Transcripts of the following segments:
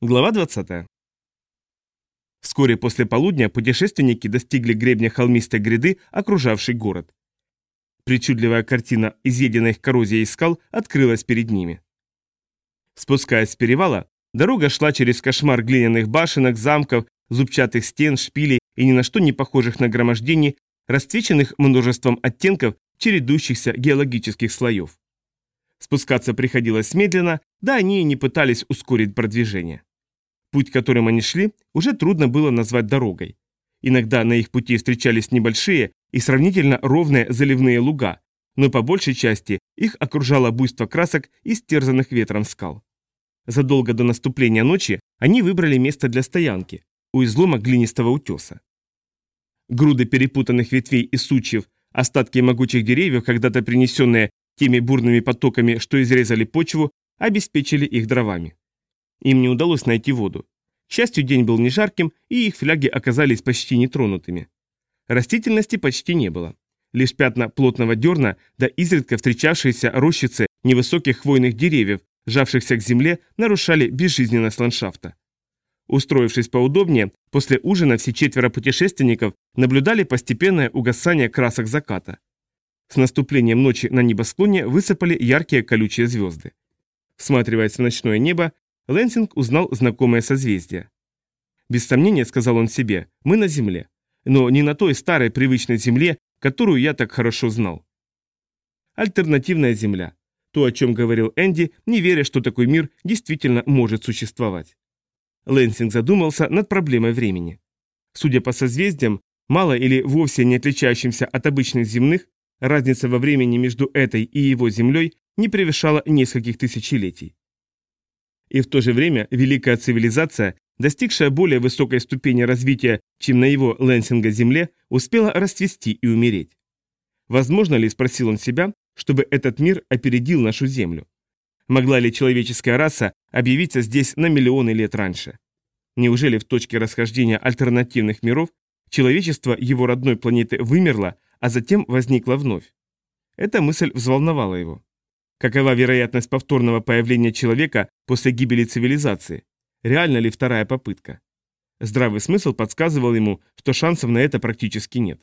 Глава 20. Вскоре после полудня путешественники достигли гребня холмистой гряды, окружавшей город. Причудливая картина, изъеденная их коррозией скал, открылась перед ними. Спускаясь с перевала, дорога шла через кошмар глиняных башенок, замков, зубчатых стен, шпилей и ни на что не похожих нагромождений, расцвеченных множеством оттенков чередующихся геологических слоев. Спускаться приходилось медленно, да они и не пытались ускорить продвижение. Путь, которым они шли, уже трудно было назвать дорогой. Иногда на их пути встречались небольшие и сравнительно ровные заливные луга, но по большей части их окружало буйство красок и стерзанных ветром скал. Задолго до наступления ночи они выбрали место для стоянки у излома глинистого утеса. Груды перепутанных ветвей и сучьев, остатки могучих деревьев, когда-то принесенные теми бурными потоками, что изрезали почву, обеспечили их дровами. Им не удалось найти воду. К счастью, день был не жарким, и их фляги оказались почти нетронутыми. Растительности почти не было. Лишь пятна плотного дерна, да изредка встречавшиеся рощицы невысоких хвойных деревьев, сжавшихся к земле, нарушали безжизненность ландшафта. Устроившись поудобнее, после ужина все четверо путешественников наблюдали постепенное угасание красок заката. С наступлением ночи на небосклоне высыпали яркие колючие звезды. Всматриваясь в ночное небо, Лэнсинг узнал знакомое созвездие. «Без сомнения», — сказал он себе, — «мы на Земле. Но не на той старой привычной Земле, которую я так хорошо знал. Альтернативная Земля. То, о чем говорил Энди, не веря, что такой мир действительно может существовать. Лэнсинг задумался над проблемой времени. Судя по созвездиям, мало или вовсе не отличающимся от обычных земных, разница во времени между этой и его Землей не превышала нескольких тысячелетий. И в то же время великая цивилизация, достигшая более высокой ступени развития, чем на его Лэнсинга Земле, успела расцвести и умереть. Возможно ли, спросил он себя, чтобы этот мир опередил нашу Землю? Могла ли человеческая раса объявиться здесь на миллионы лет раньше? Неужели в точке расхождения альтернативных миров человечество его родной планеты вымерло, а затем возникло вновь? Эта мысль взволновала его. Какова вероятность повторного появления человека после гибели цивилизации? Реально ли вторая попытка? Здравый смысл подсказывал ему, что шансов на это практически нет.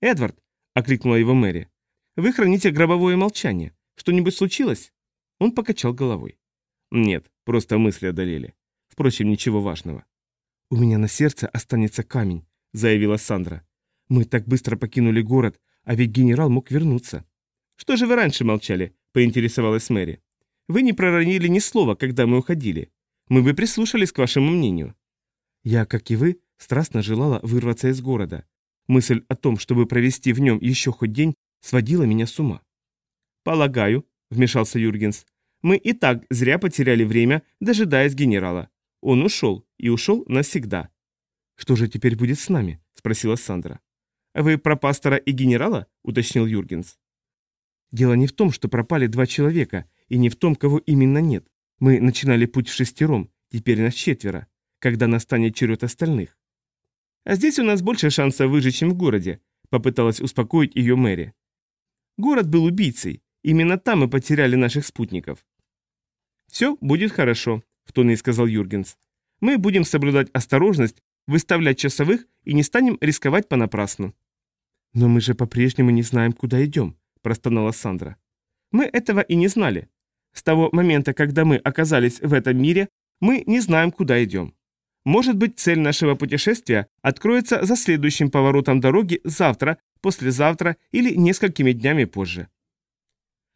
«Эдвард!» – окликнула его Мэри. «Вы храните гробовое молчание. Что-нибудь случилось?» Он покачал головой. «Нет, просто мысли одолели. Впрочем, ничего важного». «У меня на сердце останется камень», – заявила Сандра. «Мы так быстро покинули город, а ведь генерал мог вернуться». «Что же вы раньше молчали?» – поинтересовалась Мэри. «Вы не проронили ни слова, когда мы уходили. Мы бы прислушались к вашему мнению». Я, как и вы, страстно желала вырваться из города. Мысль о том, чтобы провести в нем еще хоть день, сводила меня с ума. «Полагаю», — вмешался Юргенс, — «мы и так зря потеряли время, дожидаясь генерала. Он ушел, и ушел навсегда». «Что же теперь будет с нами?» — спросила Сандра. «Вы про пастора и генерала?» — уточнил Юргенс. Дело не в том, что пропали два человека, и не в том, кого именно нет. Мы начинали путь в шестером, теперь нас четверо, когда настанет черед остальных. А здесь у нас больше шанса выжить, чем в городе, попыталась успокоить ее Мэри. Город был убийцей, именно там мы потеряли наших спутников. Все будет хорошо, в тоне сказал Юргенс. Мы будем соблюдать осторожность, выставлять часовых и не станем рисковать понапрасну. Но мы же по-прежнему не знаем, куда идем, простонала Сандра. Мы этого и не знали. С того момента, когда мы оказались в этом мире, мы не знаем, куда идем. Может быть, цель нашего путешествия откроется за следующим поворотом дороги завтра, послезавтра или несколькими днями позже.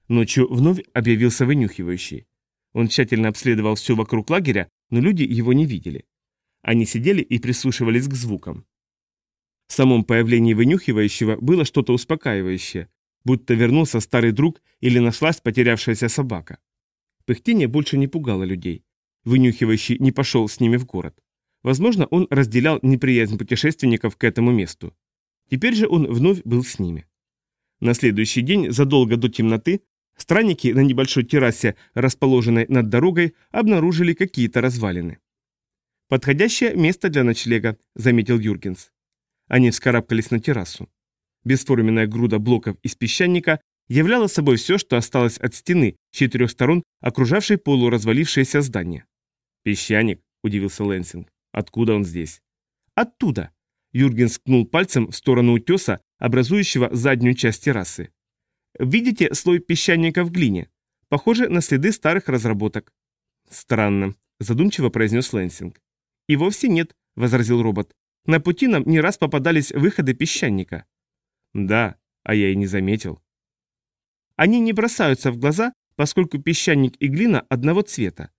Ночью вновь объявился вынюхивающий. Он тщательно обследовал все вокруг лагеря, но люди его не видели. Они сидели и прислушивались к звукам. В самом появлении вынюхивающего было что-то успокаивающее, будто вернулся старый друг или нашлась потерявшаяся собака. Пыхтение больше не пугало людей. Вынюхивающий не пошел с ними в город. Возможно, он разделял неприязнь путешественников к этому месту. Теперь же он вновь был с ними. На следующий день, задолго до темноты, странники на небольшой террасе, расположенной над дорогой, обнаружили какие-то развалины. «Подходящее место для ночлега», — заметил Юргенс. Они вскарабкались на террасу. Бесформенная груда блоков из песчаника являла собой все, что осталось от стены четырех сторон, окружавшей полуразвалившееся здание. «Песчаник», — удивился Лэнсинг. «Откуда он здесь?» «Оттуда!» Юрген скнул пальцем в сторону утеса, образующего заднюю часть террасы. «Видите слой песчаника в глине? Похоже на следы старых разработок». «Странно», – задумчиво произнес Лэнсинг. «И вовсе нет», – возразил робот. «На пути нам не раз попадались выходы песчаника». «Да, а я и не заметил». «Они не бросаются в глаза, поскольку песчаник и глина одного цвета.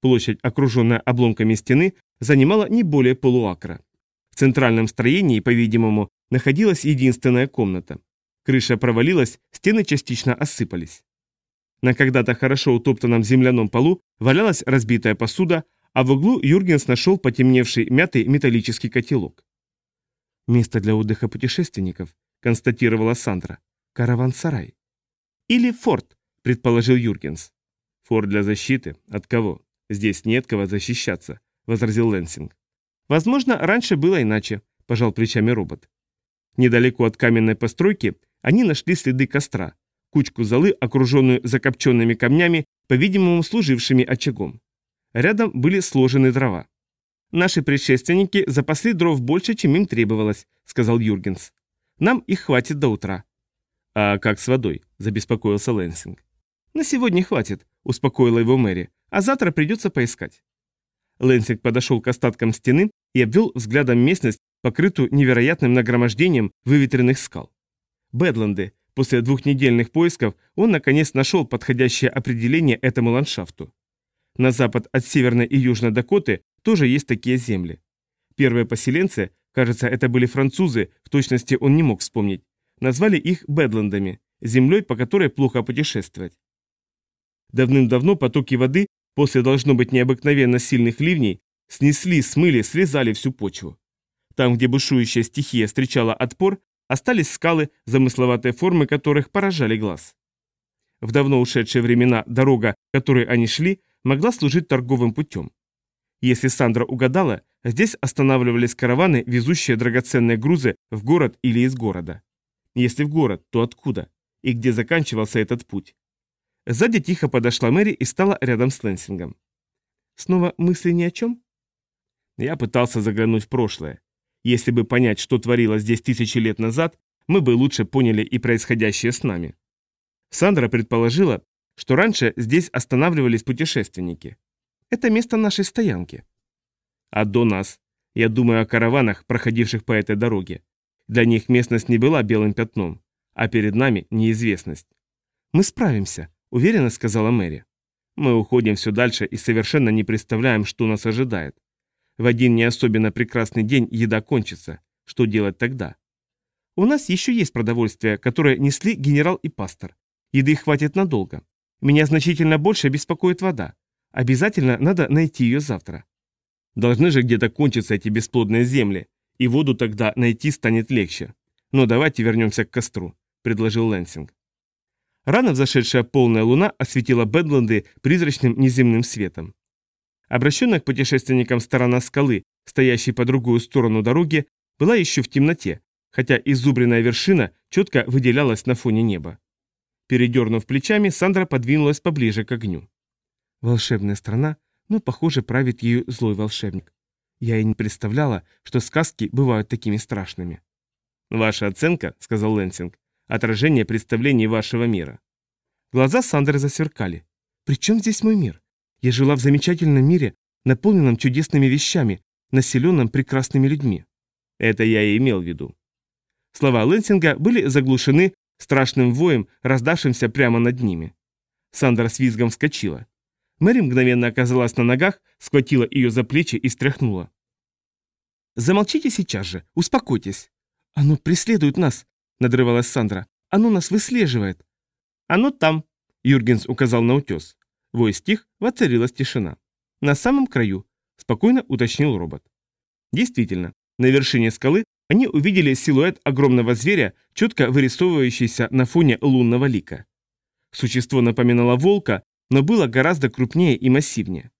Площадь, окруженная обломками стены, занимала не более полуакра. В центральном строении, по-видимому, находилась единственная комната. Крыша провалилась, стены частично осыпались. На когда-то хорошо утоптанном земляном полу валялась разбитая посуда, а в углу Юргенс нашел потемневший мятый металлический котелок. «Место для отдыха путешественников», — констатировала Сандра. «Караван-сарай». «Или форт», — предположил Юргенс. «Форт для защиты? От кого? Здесь нет кого защищаться», — возразил Лэнсинг. «Возможно, раньше было иначе», — пожал плечами робот. Недалеко от каменной постройки они нашли следы костра, кучку золы, окруженную закопченными камнями, по-видимому, служившими очагом. Рядом были сложены дрова. «Наши предшественники запасли дров больше, чем им требовалось», — сказал Юргенс. «Нам их хватит до утра». «А как с водой?» — забеспокоился Лэнсинг. «На сегодня хватит», — успокоила его Мэри, «а завтра придется поискать». Лэнсинг подошел к остаткам стены и обвел взглядом местность, покрытую невероятным нагромождением выветренных скал. Бэдленды. После двухнедельных поисков он наконец нашел подходящее определение этому ландшафту. На запад от Северной и Южной Дакоты тоже есть такие земли. Первые поселенцы, кажется, это были французы, в точности он не мог вспомнить, назвали их Бэдландами, землей, по которой плохо путешествовать. Давным-давно потоки воды, после должно быть необыкновенно сильных ливней, снесли, смыли, срезали всю почву. Там, где бушующая стихия встречала отпор, остались скалы, замысловатые формы которых поражали глаз. В давно ушедшие времена дорога, которой они шли, могла служить торговым путем. Если Сандра угадала, здесь останавливались караваны, везущие драгоценные грузы в город или из города. Если в город, то откуда? И где заканчивался этот путь? Сзади тихо подошла Мэри и стала рядом с Лэнсингом. Снова мысли ни о чем? Я пытался заглянуть в прошлое. Если бы понять, что творилось здесь тысячи лет назад, мы бы лучше поняли и происходящее с нами. Сандра предположила, что раньше здесь останавливались путешественники. Это место нашей стоянки. А до нас, я думаю о караванах, проходивших по этой дороге. Для них местность не была белым пятном, а перед нами неизвестность. «Мы справимся», — уверенно сказала Мэри. «Мы уходим все дальше и совершенно не представляем, что нас ожидает. В один не особенно прекрасный день еда кончится. Что делать тогда? У нас еще есть продовольствие, которое несли генерал и пастор. Еды хватит надолго. Меня значительно больше беспокоит вода. Обязательно надо найти ее завтра. Должны же где-то кончиться эти бесплодные земли, и воду тогда найти станет легче. Но давайте вернемся к костру, предложил Лэнсинг. Рано взошедшая полная луна осветила Бэдленды призрачным неземным светом. Обращенная к путешественникам сторона скалы, стоящей по другую сторону дороги, была еще в темноте, хотя изубренная вершина четко выделялась на фоне неба. Передернув плечами, Сандра подвинулась поближе к огню. Волшебная страна, но, похоже, правит ею злой волшебник. Я и не представляла, что сказки бывают такими страшными. «Ваша оценка», — сказал Лэнсинг, — «отражение представлений вашего мира». Глаза Сандры засверкали. «При чем здесь мой мир? Я жила в замечательном мире, наполненном чудесными вещами, населенном прекрасными людьми. Это я и имел в виду. Слова Лэнсинга были заглушены страшным воем, раздавшимся прямо над ними. Сандра с визгом вскочила. Мэри мгновенно оказалась на ногах, схватила ее за плечи и стряхнула. «Замолчите сейчас же, успокойтесь. Оно преследует нас», — надрывалась Сандра. «Оно нас выслеживает». «Оно там», — Юргенс указал на утес. Вой стих, воцарилась тишина. На самом краю, спокойно уточнил робот. Действительно, на вершине скалы они увидели силуэт огромного зверя, четко вырисовывающийся на фоне лунного лика. Существо напоминало волка, но было гораздо крупнее и массивнее.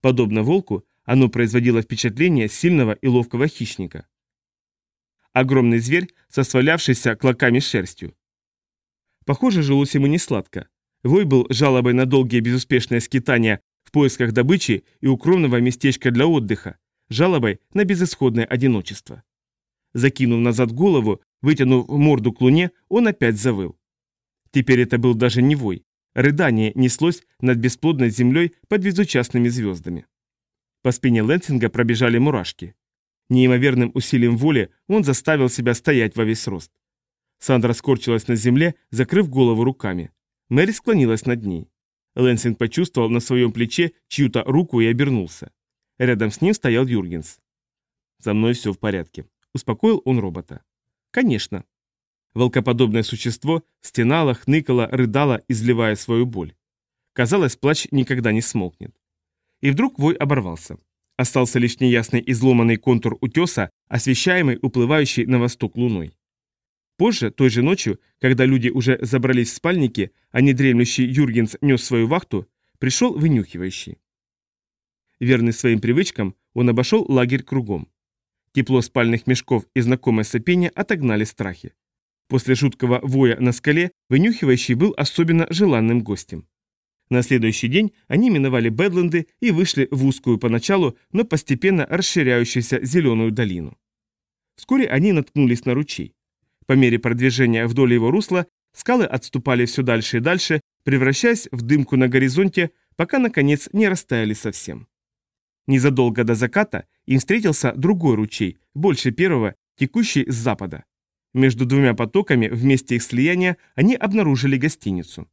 Подобно волку, оно производило впечатление сильного и ловкого хищника. Огромный зверь со свалявшейся клоками шерстью. Похоже, жилось ему не сладко. Вой был жалобой на долгие безуспешные скитания в поисках добычи и укромного местечка для отдыха, жалобой на безысходное одиночество. Закинув назад голову, вытянув морду к луне, он опять завыл. Теперь это был даже не вой. Рыдание неслось над бесплодной землей под безучастными звездами. По спине Лэнсинга пробежали мурашки. Неимоверным усилием воли он заставил себя стоять во весь рост. Сандра скорчилась на земле, закрыв голову руками. Мэри склонилась над ней. Лэнсинг почувствовал на своем плече чью-то руку и обернулся. Рядом с ним стоял Юргенс. «За мной все в порядке», — успокоил он робота. «Конечно». Волкоподобное существо стенало, хныкало, рыдало, изливая свою боль. Казалось, плач никогда не смолкнет. И вдруг вой оборвался. Остался лишь неясный изломанный контур утеса, освещаемый уплывающей на восток луной. Позже, той же ночью, когда люди уже забрались в спальники, а недремлющий Юргенс нес свою вахту, пришел вынюхивающий. Верный своим привычкам, он обошел лагерь кругом. Тепло спальных мешков и знакомое сопение отогнали страхи. После жуткого воя на скале вынюхивающий был особенно желанным гостем. На следующий день они миновали Бэдленды и вышли в узкую поначалу, но постепенно расширяющуюся зеленую долину. Вскоре они наткнулись на ручей. По мере продвижения вдоль его русла скалы отступали все дальше и дальше, превращаясь в дымку на горизонте, пока, наконец, не растаяли совсем. Незадолго до заката им встретился другой ручей, больше первого, текущий с запада. Между двумя потоками, в месте их слияния, они обнаружили гостиницу.